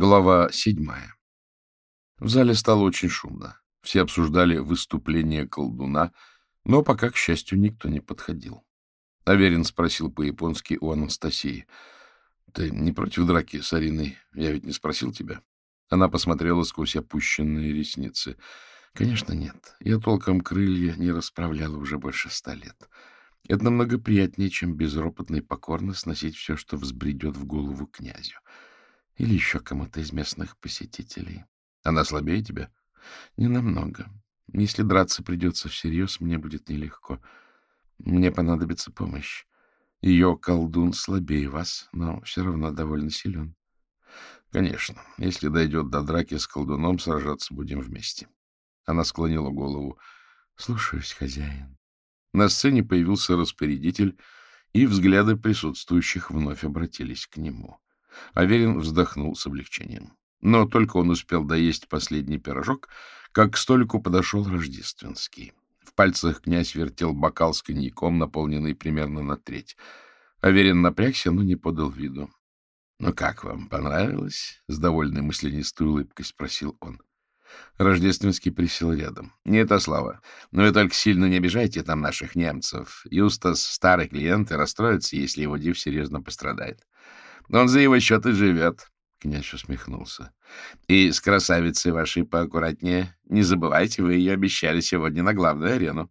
Глава седьмая. В зале стало очень шумно. Все обсуждали выступление колдуна, но пока, к счастью, никто не подходил. Аверин спросил по-японски у Анастасии. — Ты не против драки с Ариной? Я ведь не спросил тебя. Она посмотрела сквозь опущенные ресницы. — Конечно, нет. Я толком крылья не расправляла уже больше ста лет. Это намного приятнее, чем безропотно и покорно сносить все, что взбредет в голову князю. — или еще кому-то из местных посетителей. Она слабее тебя? Не намного. Если драться придется всерьез, мне будет нелегко. Мне понадобится помощь. Ее колдун слабее вас, но все равно довольно силен. Конечно, если дойдет до драки с колдуном, сражаться будем вместе. Она склонила голову. Слушаюсь, хозяин. На сцене появился распорядитель, и взгляды присутствующих вновь обратились к нему. Аверин вздохнул с облегчением. Но только он успел доесть последний пирожок, как к столику подошел Рождественский. В пальцах князь вертел бокал с коньяком, наполненный примерно на треть. Аверин напрягся, но не подал виду. — Ну как вам, понравилось? — с довольной мысленистой улыбкой спросил он. Рождественский присел рядом. — Не это слава. Но вы только сильно не обижайте там наших немцев. Юстас — старый клиент и расстроится, если его див серьезно пострадает. Он за его счет и живет. Князь усмехнулся. — И с красавицей вашей поаккуратнее. Не забывайте, вы ее обещали сегодня на главную арену.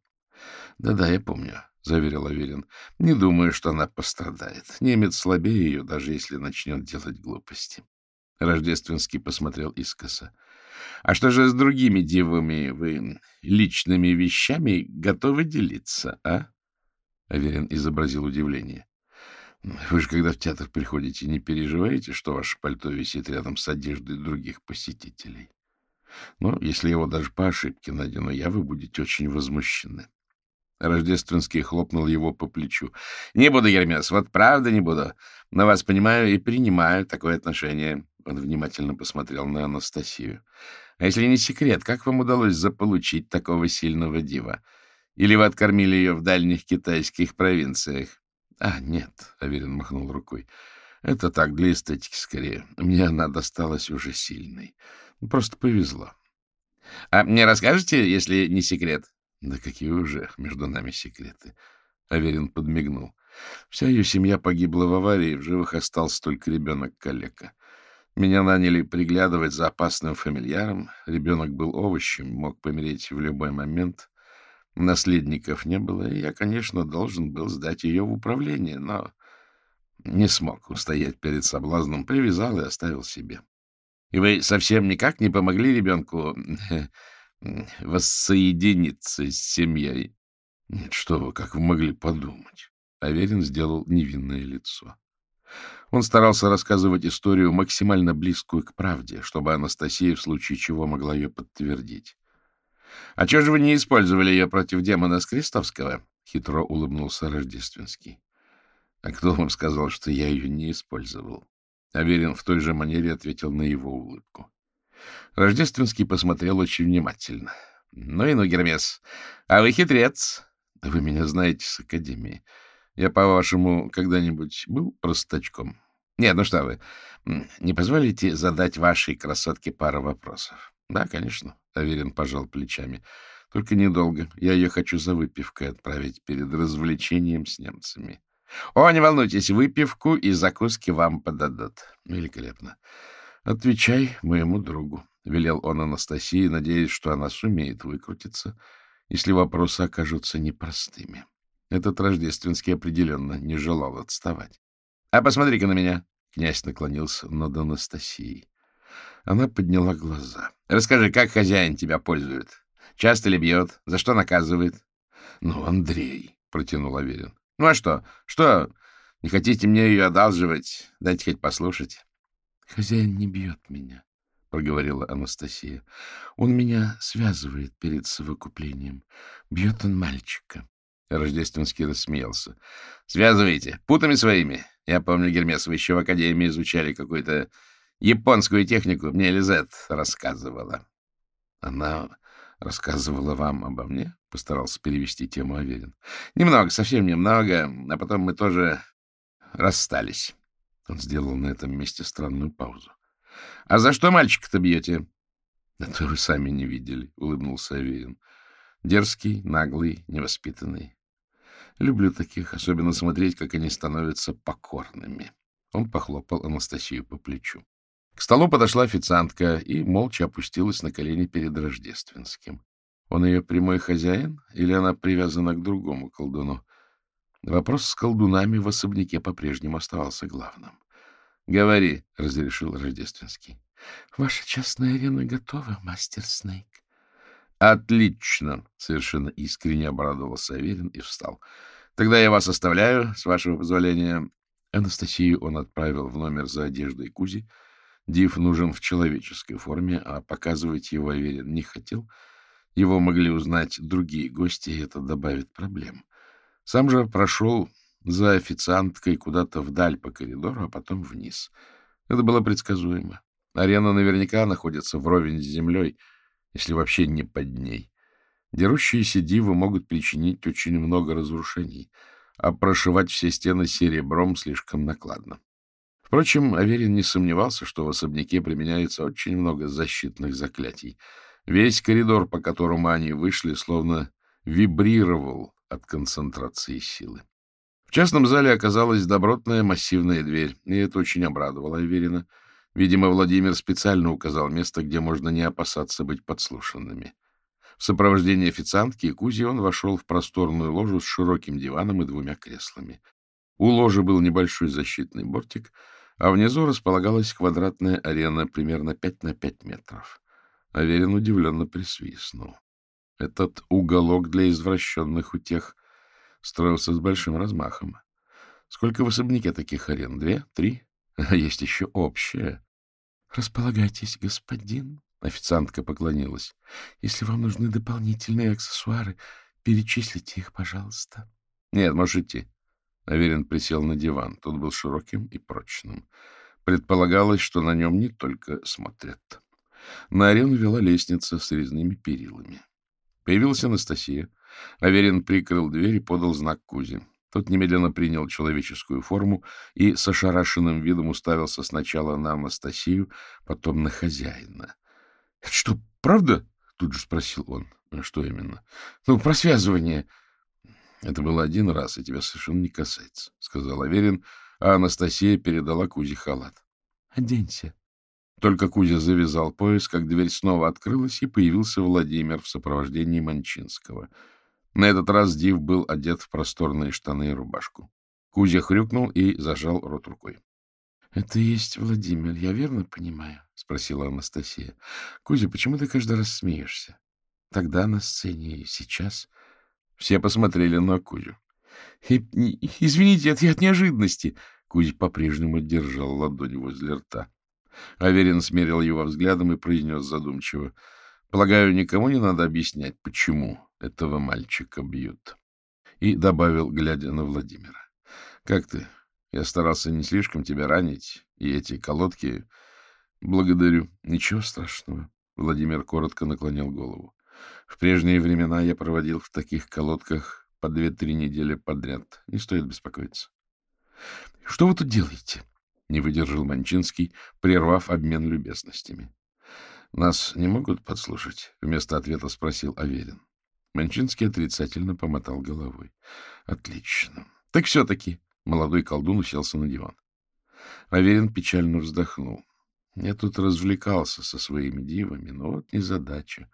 Да — Да-да, я помню, — заверил Аверин. — Не думаю, что она пострадает. Немец слабее ее, даже если начнет делать глупости. Рождественский посмотрел искоса. — А что же с другими девами вы личными вещами готовы делиться, а? Аверин изобразил удивление. Вы же, когда в театр приходите, не переживаете, что ваше пальто висит рядом с одеждой других посетителей? Ну, если его даже по ошибке надену я, вы будете очень возмущены. Рождественский хлопнул его по плечу. — Не буду, Гермес, вот правда не буду. Но вас понимаю и принимаю такое отношение. Он внимательно посмотрел на Анастасию. — А если не секрет, как вам удалось заполучить такого сильного дива? Или вы откормили ее в дальних китайских провинциях? — А, нет, — Аверин махнул рукой. — Это так, для эстетики скорее. Мне она досталась уже сильной. Просто повезло. — А мне расскажете, если не секрет? — Да какие уже между нами секреты? Аверин подмигнул. Вся ее семья погибла в аварии, в живых остался только ребенок-калека. Меня наняли приглядывать за опасным фамильяром. Ребенок был овощем, мог помереть в любой момент. Наследников не было, и я, конечно, должен был сдать ее в управление, но не смог устоять перед соблазном, привязал и оставил себе. И вы совсем никак не помогли ребенку воссоединиться с семьей? Нет, что вы, как вы могли подумать? Аверин сделал невинное лицо. Он старался рассказывать историю максимально близкую к правде, чтобы Анастасия в случае чего могла ее подтвердить. — А чего же вы не использовали ее против демона с Крестовского? — хитро улыбнулся Рождественский. — А кто вам сказал, что я ее не использовал? Аверин в той же манере ответил на его улыбку. Рождественский посмотрел очень внимательно. — Ну и ну, Гермес, а вы хитрец. Вы меня знаете с Академии. Я, по-вашему, когда-нибудь был простачком? Нет, ну что вы, не позволите задать вашей красотке пару вопросов? Да, конечно. Аверин пожал плечами. — Только недолго. Я ее хочу за выпивкой отправить перед развлечением с немцами. — О, не волнуйтесь, выпивку и закуски вам подадут. — Великолепно. — Отвечай моему другу, — велел он Анастасии, надеясь, что она сумеет выкрутиться, если вопросы окажутся непростыми. Этот рождественский определенно не желал отставать. — А посмотри-ка на меня! — князь наклонился над Анастасией. Она подняла глаза. — Расскажи, как хозяин тебя пользует? Часто ли бьет? За что наказывает? — Ну, Андрей, — протянул Аверин. — Ну, а что? Что? Не хотите мне ее одалживать? Дайте хоть послушать. — Хозяин не бьет меня, — проговорила Анастасия. — Он меня связывает перед совокуплением. Бьет он мальчика. Рождественский рассмеялся. — Связывайте. Путами своими. Я помню, Гермес, вы еще в академии изучали какой-то Японскую технику мне Лизет рассказывала. — Она рассказывала вам обо мне? — постарался перевести тему Аверин. — Немного, совсем немного, а потом мы тоже расстались. Он сделал на этом месте странную паузу. — А за что мальчика-то бьете? — Это вы сами не видели, — улыбнулся Аверин. — Дерзкий, наглый, невоспитанный. Люблю таких, особенно смотреть, как они становятся покорными. Он похлопал Анастасию по плечу. К столу подошла официантка и молча опустилась на колени перед Рождественским. Он ее прямой хозяин или она привязана к другому колдуну? Вопрос с колдунами в особняке по-прежнему оставался главным. — Говори, — разрешил Рождественский. — Ваша частная арена готова, мастер Снейк. — Отлично! — совершенно искренне обрадовался Аверин и встал. — Тогда я вас оставляю, с вашего позволения. Анастасию он отправил в номер за одеждой Кузи. Див нужен в человеческой форме, а показывать его Аверин не хотел. Его могли узнать другие гости, и это добавит проблем. Сам же прошел за официанткой куда-то вдаль по коридору, а потом вниз. Это было предсказуемо. Арена наверняка находится вровень с землей, если вообще не под ней. Дерущиеся дивы могут причинить очень много разрушений — а прошивать все стены серебром слишком накладно. Впрочем, Аверин не сомневался, что в особняке применяется очень много защитных заклятий. Весь коридор, по которому они вышли, словно вибрировал от концентрации силы. В частном зале оказалась добротная массивная дверь, и это очень обрадовало Аверина. Видимо, Владимир специально указал место, где можно не опасаться быть подслушанными. В сопровождении официантки и Кузи он вошел в просторную ложу с широким диваном и двумя креслами. У ложи был небольшой защитный бортик, а внизу располагалась квадратная арена примерно 5 на 5 метров. Аверин удивленно присвистнул. Этот уголок для извращенных утех строился с большим размахом. Сколько в особняке таких арен? Две? Три? А есть еще общая. — Располагайтесь, господин, Официантка поклонилась. — Если вам нужны дополнительные аксессуары, перечислите их, пожалуйста. — Нет, можешь идти. Аверин присел на диван. Тот был широким и прочным. Предполагалось, что на нем не только смотрят. На арену вела лестница с резными перилами. Появилась Анастасия. Аверин прикрыл дверь и подал знак Кузе. Тот немедленно принял человеческую форму и с ошарашенным видом уставился сначала на Анастасию, потом на хозяина. — Это что, правда? — тут же спросил он. — Что именно? — Ну, про связывание. — Это было один раз, и тебя совершенно не касается, — сказал Аверин, а Анастасия передала Кузе халат. — Оденься. Только Кузя завязал пояс, как дверь снова открылась, и появился Владимир в сопровождении Манчинского. На этот раз Див был одет в просторные штаны и рубашку. Кузя хрюкнул и зажал рот рукой. — Это есть Владимир, я верно понимаю? — спросила Анастасия. — Кузя, почему ты каждый раз смеешься? Тогда на сцене и сейчас. Все посмотрели на Кузю. — Извините, это я от неожиданности. Кузя по-прежнему держал ладонь возле рта. Аверин смерил его взглядом и произнес задумчиво. — Полагаю, никому не надо объяснять, почему этого мальчика бьют. И добавил, глядя на Владимира. — Как ты? Я старался не слишком тебя ранить, и эти колодки... Благодарю. Ничего страшного. Владимир коротко наклонил голову. В прежние времена я проводил в таких колодках по две-три недели подряд. Не стоит беспокоиться. — Что вы тут делаете? — не выдержал Манчинский, прервав обмен любезностями. — Нас не могут подслушать? — вместо ответа спросил Аверин. Манчинский отрицательно помотал головой. — Отлично. — Так все-таки Молодой колдун уселся на диван. Аверин печально вздохнул. Я тут развлекался со своими дивами, но вот незадача.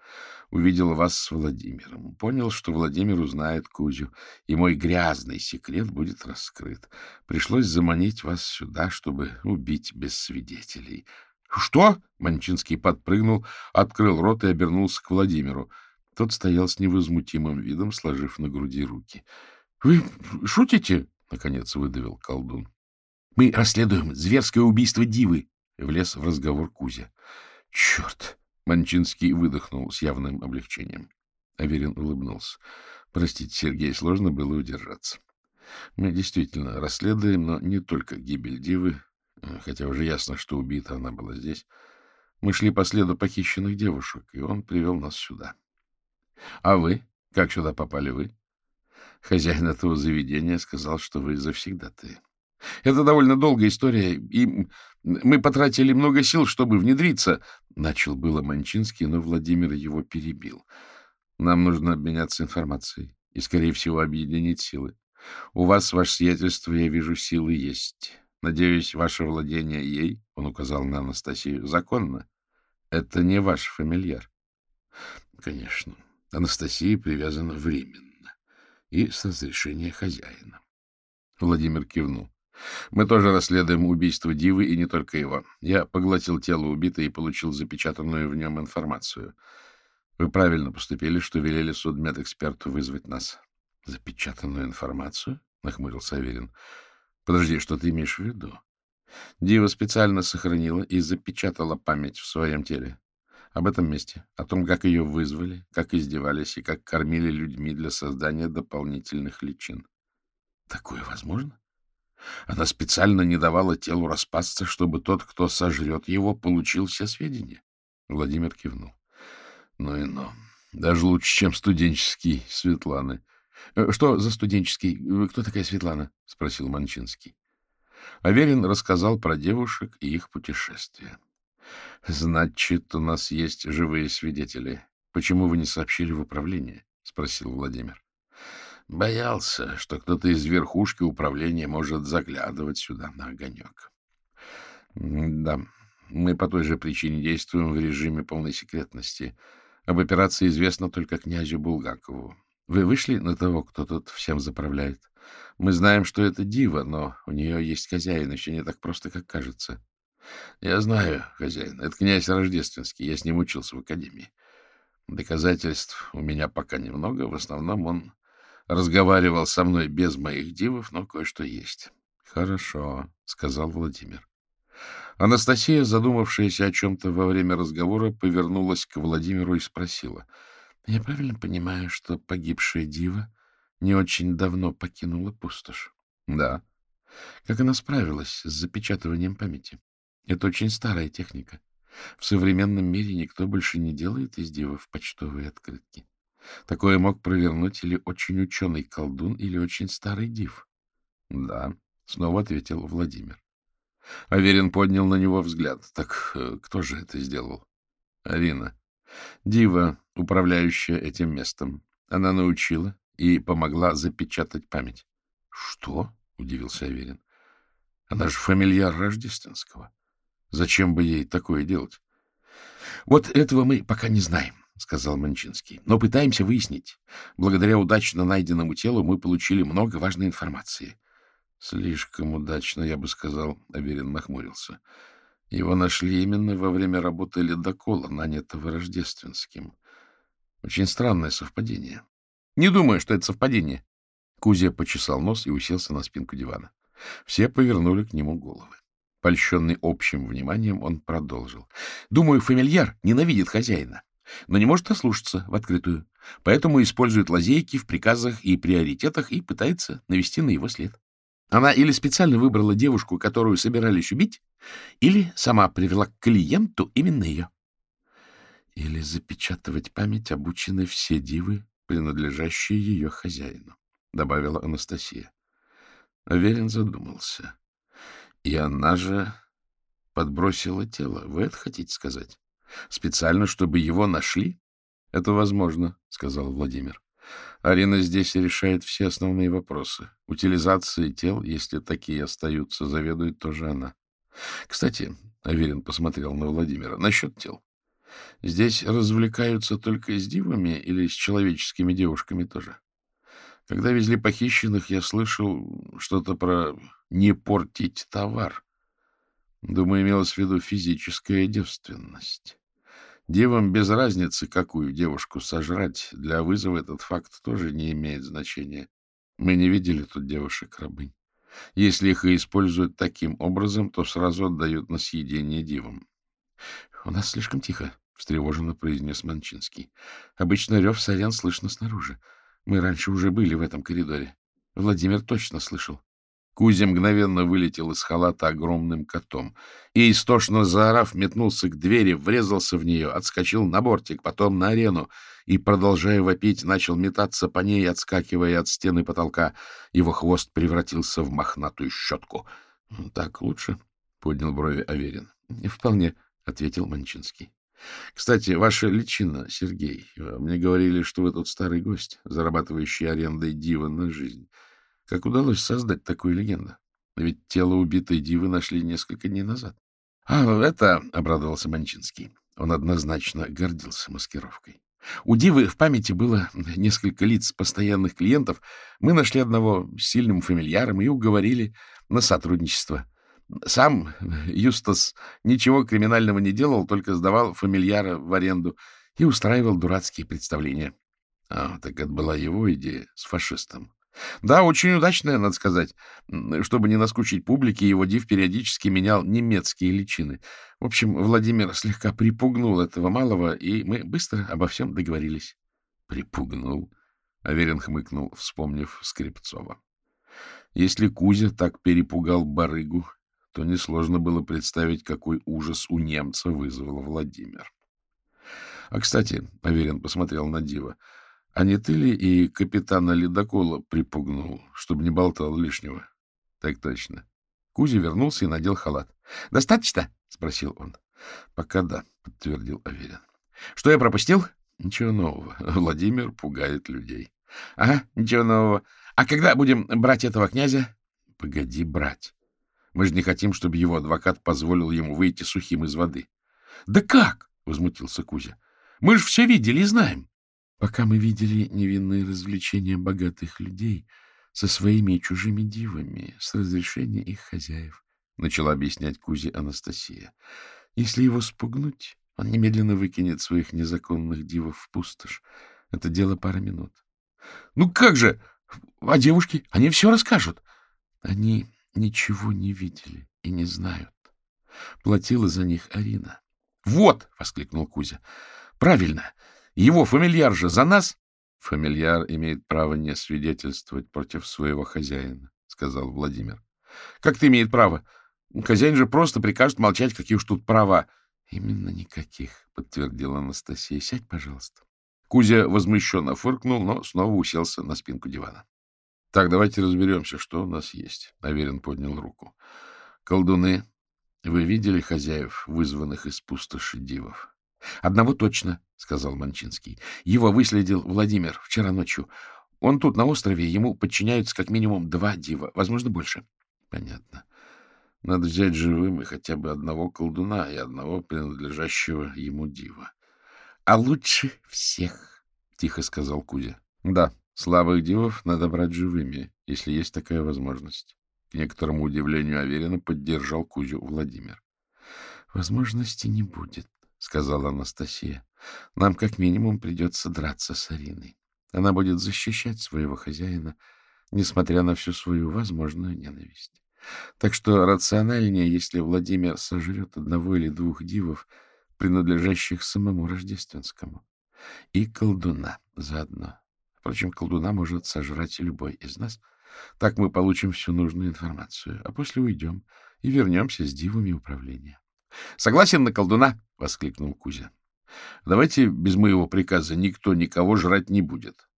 Увидел вас с Владимиром. Понял, что Владимир узнает Кузю, и мой грязный секрет будет раскрыт. Пришлось заманить вас сюда, чтобы убить без свидетелей. — Что? — Манчинский подпрыгнул, открыл рот и обернулся к Владимиру. Тот стоял с невозмутимым видом, сложив на груди руки. — Вы шутите? наконец выдавил колдун. — Мы расследуем зверское убийство Дивы, — влез в разговор Кузя. — Черт! — Манчинский выдохнул с явным облегчением. Аверин улыбнулся. — Простите, Сергей, сложно было удержаться. Мы действительно расследуем, но не только гибель Дивы, хотя уже ясно, что убита она была здесь. Мы шли по следу похищенных девушек, и он привел нас сюда. — А вы? Как сюда попали вы? Хозяин этого заведения сказал, что вы завсегдатые. Это довольно долгая история, и мы потратили много сил, чтобы внедриться. Начал было Манчинский, но Владимир его перебил. Нам нужно обменяться информацией и, скорее всего, объединить силы. У вас, ваше сиятельство, я вижу, силы есть. Надеюсь, ваше владение ей, — он указал на Анастасию, — законно. Это не ваш фамильяр. Конечно, Анастасия привязана временно и с разрешения хозяина. Владимир кивнул. Мы тоже расследуем убийство Дивы, и не только его. Я поглотил тело убитой и получил запечатанную в нем информацию. Вы правильно поступили, что велели судмедэксперту вызвать нас. — Запечатанную информацию? — нахмурился Аверин. — Подожди, что ты имеешь в виду? Дива специально сохранила и запечатала память в своем теле. Об этом месте, о том, как ее вызвали, как издевались и как кормили людьми для создания дополнительных личин. Такое возможно? Она специально не давала телу распасться, чтобы тот, кто сожрет его, получил все сведения. Владимир кивнул. Ну и ну. Даже лучше, чем студенческий Светланы. Э, — Что за студенческий? Кто такая Светлана? — спросил Манчинский. Аверин рассказал про девушек и их путешествия. — Значит, у нас есть живые свидетели. Почему вы не сообщили в управление? — спросил Владимир. — Боялся, что кто-то из верхушки управления может заглядывать сюда на огонек. — Да, мы по той же причине действуем в режиме полной секретности. Об операции известно только князю Булгакову. Вы вышли на того, кто тут всем заправляет? Мы знаем, что это дива, но у нее есть хозяин, все не так просто, как кажется. Я знаю, хозяин, это князь Рождественский, я с ним учился в академии. Доказательств у меня пока немного, в основном он разговаривал со мной без моих дивов, но кое-что есть. — Хорошо, — сказал Владимир. Анастасия, задумавшаяся о чем-то во время разговора, повернулась к Владимиру и спросила. — Я правильно понимаю, что погибшая дива не очень давно покинула пустошь? — Да. — Как она справилась с запечатыванием памяти? Это очень старая техника. В современном мире никто больше не делает из дивов почтовые открытки. Такое мог провернуть или очень ученый колдун, или очень старый див. — Да, — снова ответил Владимир. Аверин поднял на него взгляд. — Так э, кто же это сделал? — Арина. Дива, управляющая этим местом. Она научила и помогла запечатать память. — Что? — удивился Аверин. — Она же фамильяр Рождественского. Зачем бы ей такое делать? — Вот этого мы пока не знаем, — сказал Манчинский. — Но пытаемся выяснить. Благодаря удачно найденному телу мы получили много важной информации. — Слишком удачно, я бы сказал, — Аверин нахмурился. Его нашли именно во время работы ледокола, нанятого Рождественским. Очень странное совпадение. — Не думаю, что это совпадение. Кузя почесал нос и уселся на спинку дивана. Все повернули к нему головы. Польщенный общим вниманием, он продолжил. — Думаю, фамильяр ненавидит хозяина, но не может ослушаться в открытую, поэтому использует лазейки в приказах и приоритетах и пытается навести на его след. Она или специально выбрала девушку, которую собирались убить, или сама привела к клиенту именно ее. Или запечатывать память обучены все дивы, принадлежащие ее хозяину, — добавила Анастасия. Аверин задумался. И она же подбросила тело. Вы это хотите сказать? Специально, чтобы его нашли? Это возможно, сказал Владимир. Арина здесь решает все основные вопросы. Утилизации тел, если такие остаются, заведует тоже она. Кстати, Аверин посмотрел на Владимира, насчет тел. Здесь развлекаются только с дивами или с человеческими девушками тоже? Когда везли похищенных, я слышал что-то про «не портить товар». Думаю, имелось в виду физическая девственность. Девам без разницы, какую девушку сожрать. Для вызова этот факт тоже не имеет значения. Мы не видели тут девушек-рабынь. Если их и используют таким образом, то сразу отдают на съедение дивам. — У нас слишком тихо, — встревоженно произнес Манчинский. — Обычно рев сорян слышно снаружи. Мы раньше уже были в этом коридоре. Владимир точно слышал. Кузя мгновенно вылетел из халата огромным котом и, истошно заорав, метнулся к двери, врезался в нее, отскочил на бортик, потом на арену и, продолжая вопить, начал метаться по ней, отскакивая от стены потолка. Его хвост превратился в мохнатую щетку. — Так лучше? — поднял брови Аверин. — Вполне, — ответил Манчинский. — Кстати, ваша личина, Сергей. Мне говорили, что вы тут старый гость, зарабатывающий арендой дива на жизнь. Как удалось создать такую легенду? Ведь тело убитой дивы нашли несколько дней назад. — А, это, — обрадовался Манчинский. Он однозначно гордился маскировкой. У Дивы в памяти было несколько лиц постоянных клиентов. Мы нашли одного с сильным фамильяром и уговорили на сотрудничество. Сам Юстас ничего криминального не делал, только сдавал фамильяра в аренду и устраивал дурацкие представления. А, так это была его идея с фашистом. Да, очень удачная, надо сказать. Чтобы не наскучить публике, его див периодически менял немецкие личины. В общем, Владимир слегка припугнул этого малого, и мы быстро обо всем договорились. Припугнул? Аверин хмыкнул, вспомнив Скрипцова. Если Кузя так перепугал барыгу, то несложно было представить, какой ужас у немца вызвал Владимир. А, кстати, Аверин посмотрел на Дива, — а не ты ли и капитана ледокола припугнул, чтобы не болтал лишнего? — Так точно. Кузя вернулся и надел халат. — Достаточно? — спросил он. — Пока да, — подтвердил Аверин. — Что я пропустил? — Ничего нового. Владимир пугает людей. — Ага, ничего нового. А когда будем брать этого князя? — Погоди брать. Мы же не хотим, чтобы его адвокат позволил ему выйти сухим из воды. — Да как? — возмутился Кузя. — Мы же все видели и знаем. Пока мы видели невинные развлечения богатых людей со своими и чужими дивами, с разрешения их хозяев, — начала объяснять Кузи Анастасия. Если его спугнуть, он немедленно выкинет своих незаконных дивов в пустошь. Это дело пары минут. — Ну как же? А девушки? Они все расскажут. Они ничего не видели и не знают. Платила за них Арина. — Вот! — воскликнул Кузя. — Правильно! Его фамильяр же за нас? — Фамильяр имеет право не свидетельствовать против своего хозяина, — сказал Владимир. — Как ты имеет право? Хозяин же просто прикажет молчать, какие уж тут права. — Именно никаких, — подтвердила Анастасия. — Сядь, пожалуйста. Кузя возмущенно фыркнул, но снова уселся на спинку дивана. — Так, давайте разберемся, что у нас есть. Аверин поднял руку. — Колдуны, вы видели хозяев, вызванных из пустоши дивов? — Одного точно, — сказал Манчинский. — Его выследил Владимир вчера ночью. Он тут, на острове, ему подчиняются как минимум два дива, возможно, больше. — Понятно. Надо взять живым и хотя бы одного колдуна и одного принадлежащего ему дива. — А лучше всех, — тихо сказал Кузя. — Да, слабых дивов надо брать живыми, если есть такая возможность. К некоторому удивлению Аверина поддержал Кузю Владимир. — Возможности не будет, — сказала Анастасия. — Нам как минимум придется драться с Ариной. Она будет защищать своего хозяина, несмотря на всю свою возможную ненависть. Так что рациональнее, если Владимир сожрет одного или двух дивов, принадлежащих самому Рождественскому, и колдуна заодно. Впрочем, колдуна может сожрать любой из нас. Так мы получим всю нужную информацию, а после уйдем и вернемся с дивами управления. — Согласен на колдуна, — воскликнул Кузя. — Давайте без моего приказа никто никого жрать не будет.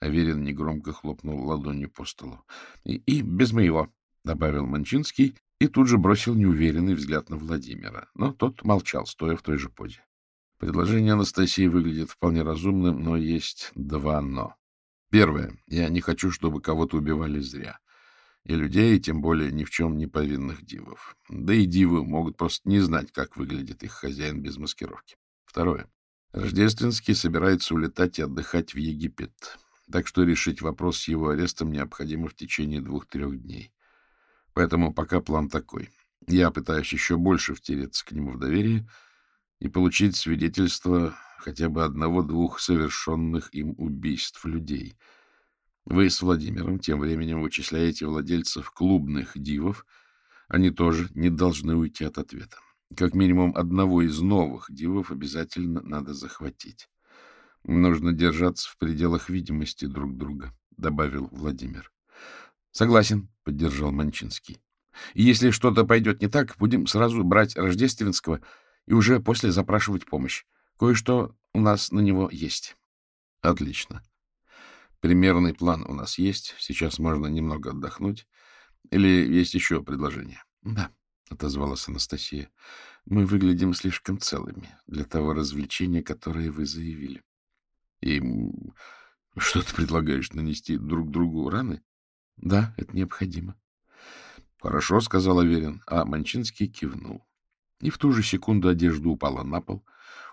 Аверин негромко хлопнул ладонью по столу. И, — И без моего, — добавил Манчинский и тут же бросил неуверенный взгляд на Владимира. Но тот молчал, стоя в той же позе. Предложение Анастасии выглядит вполне разумным, но есть два «но». Первое. Я не хочу, чтобы кого-то убивали зря и людей, и тем более ни в чем не повинных дивов. Да и дивы могут просто не знать, как выглядит их хозяин без маскировки. Второе. Рождественский собирается улетать и отдыхать в Египет, так что решить вопрос с его арестом необходимо в течение двух-трех дней. Поэтому пока план такой. Я пытаюсь еще больше втереться к нему в доверие и получить свидетельство хотя бы одного-двух совершенных им убийств людей — вы с Владимиром тем временем вычисляете владельцев клубных дивов. Они тоже не должны уйти от ответа. Как минимум одного из новых дивов обязательно надо захватить. Нужно держаться в пределах видимости друг друга, — добавил Владимир. — Согласен, — поддержал Манчинский. — И если что-то пойдет не так, будем сразу брать Рождественского и уже после запрашивать помощь. Кое-что у нас на него есть. — Отлично. Примерный план у нас есть. Сейчас можно немного отдохнуть. Или есть еще предложение? — Да, — отозвалась Анастасия. — Мы выглядим слишком целыми для того развлечения, которое вы заявили. — И что ты предлагаешь, нанести друг другу раны? — Да, это необходимо. — Хорошо, — сказал Аверин, а Манчинский кивнул. И в ту же секунду одежда упала на пол,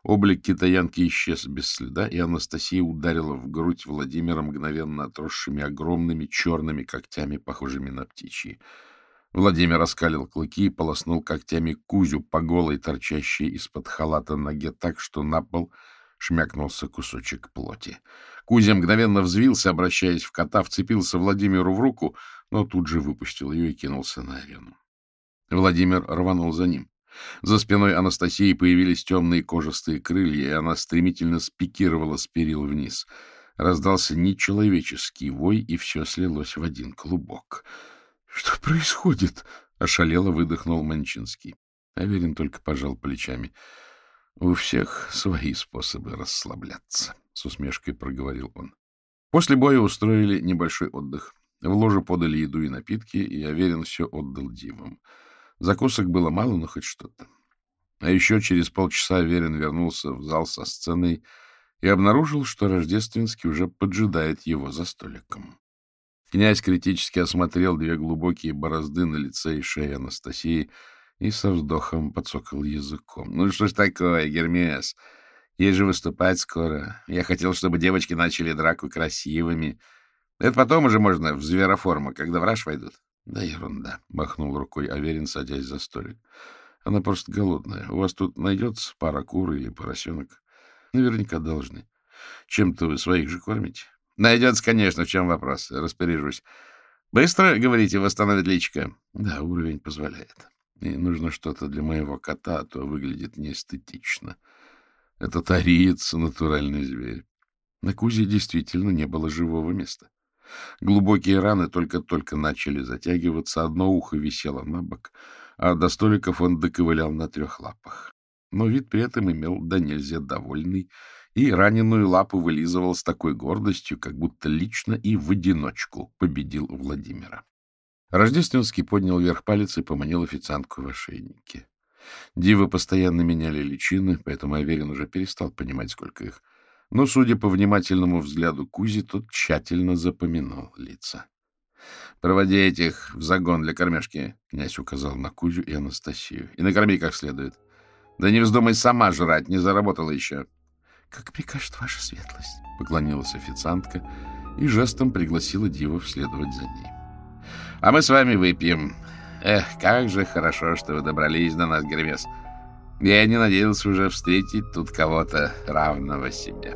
облик китаянки исчез без следа, и Анастасия ударила в грудь Владимира мгновенно отросшими огромными черными когтями, похожими на птичьи. Владимир оскалил клыки и полоснул когтями Кузю по голой, торчащей из-под халата ноге так, что на пол шмякнулся кусочек плоти. Кузя мгновенно взвился, обращаясь в кота, вцепился Владимиру в руку, но тут же выпустил ее и кинулся на арену. Владимир рванул за ним. За спиной Анастасии появились темные кожистые крылья, и она стремительно спикировала с перил вниз. Раздался нечеловеческий вой, и все слилось в один клубок. — Что происходит? — ошалело выдохнул Манчинский. Аверин только пожал плечами. — У всех свои способы расслабляться, — с усмешкой проговорил он. После боя устроили небольшой отдых. В ложе подали еду и напитки, и Аверин все отдал Димам. Закусок было мало, но хоть что-то. А еще через полчаса Верин вернулся в зал со сценой и обнаружил, что Рождественский уже поджидает его за столиком. Князь критически осмотрел две глубокие борозды на лице и шее Анастасии и со вздохом подсокал языком. — Ну что ж такое, Гермес? Ей же выступать скоро. Я хотел, чтобы девочки начали драку красивыми. Это потом уже можно в звероформу, когда в раж войдут. — Да ерунда, — махнул рукой Аверин, садясь за столик. — Она просто голодная. У вас тут найдется пара кур или поросенок? Наверняка должны. Чем-то вы своих же кормите? — Найдется, конечно, в чем вопрос. Распоряжусь. — Быстро, говорите, восстановит личико? — Да, уровень позволяет. И нужно что-то для моего кота, а то выглядит неэстетично. Этот ариец — натуральный зверь. На Кузе действительно не было живого места. Глубокие раны только-только начали затягиваться, одно ухо висело на бок, а до столиков он доковылял на трех лапах. Но вид при этом имел да нельзя довольный, и раненую лапу вылизывал с такой гордостью, как будто лично и в одиночку победил Владимира. Рождественский поднял вверх палец и поманил официантку в ошейнике. Дивы постоянно меняли личины, поэтому Аверин уже перестал понимать, сколько их — но, судя по внимательному взгляду Кузи, тот тщательно запоминал лица. — Проводи этих в загон для кормежки, — князь указал на Кузю и Анастасию. — И накорми как следует. Да не вздумай сама жрать, не заработала еще. — Как прикажет ваша светлость, — поклонилась официантка и жестом пригласила дивов следовать за ней. — А мы с вами выпьем. Эх, как же хорошо, что вы добрались до нас, Гермес. — я не надеялся уже встретить тут кого-то равного себе.